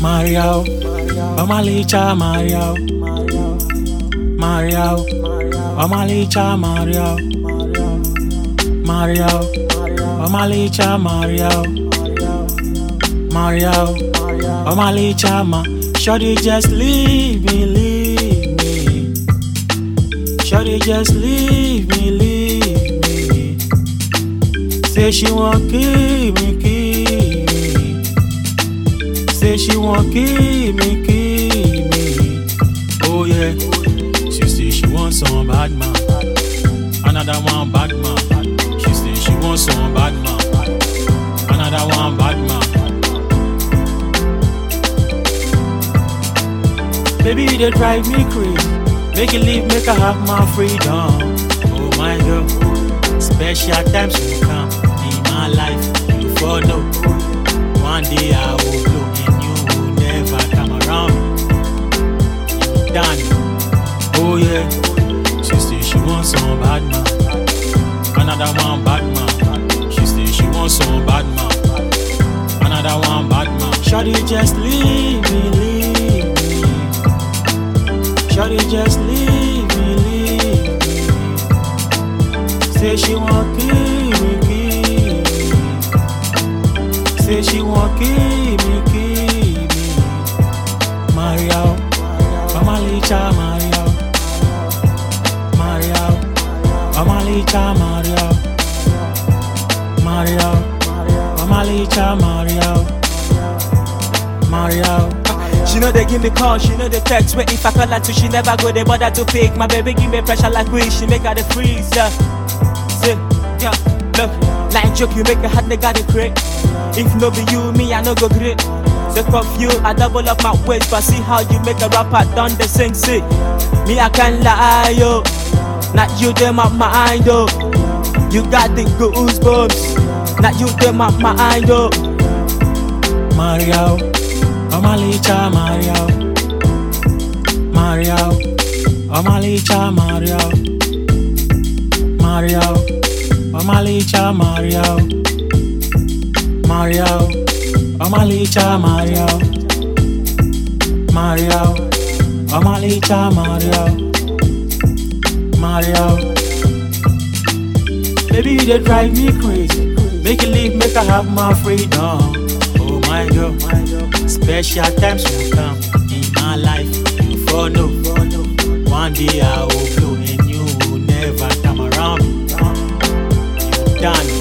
Mario, Mamalicha Mario, Mario, Mamalicha Mario, Mario, Mamalicha Mario, Mario, Mamalicha Ma. Shorty just leave me, leave. Shorty just leave me, leave me. Say she won't keep me, keep me. Say she won't keep me, keep me. Oh yeah, she say she want some bad man. Another one bad man. She say she want some bad man. Another one bad man. Baby, they drive me crazy. Make it leave, make I have my freedom. Oh my God, special times will come in my life. You for know. One day I will blow and you will never come around. Done. Oh yeah, she say she want some bad man. Another one bad man. She say she want some bad man. Another one bad man. Shawty just leave me. Shawty just leave me, leave me. Say she want keep me, keep me. Say she want keep me, keep me. Mario, Mamalicha Mario, Mario, Mamalicha Mario, Mario, Mamalicha Mario, Mario. She know they give me call, she know the text. Wait, if I call her to, she never go, they bother to pick. My baby give me pressure like we, she make her the freeze. Yeah. Say, yeah, look, like joke, you make a hot nigga the. If no be you, me, I no go great. So of you, I double up my waist, but see how you make a rapper done the sing sick. Me, I can't lie, yo. Not you, them up my mind, though. You got the goosebumps. Not you, them up my mind, though. Mario, Amalicha Mario, Mario, Amalicha Mario, Mario, Amalicha Mario, Mario, Amalicha Mario, Mario, Amalicha Mario, Mario. Baby, you dey drive me crazy. Make it leave, make I have my freedom. Oh my God, Special times will come in my life. For no, one day I will blow and you will never come around me. You done.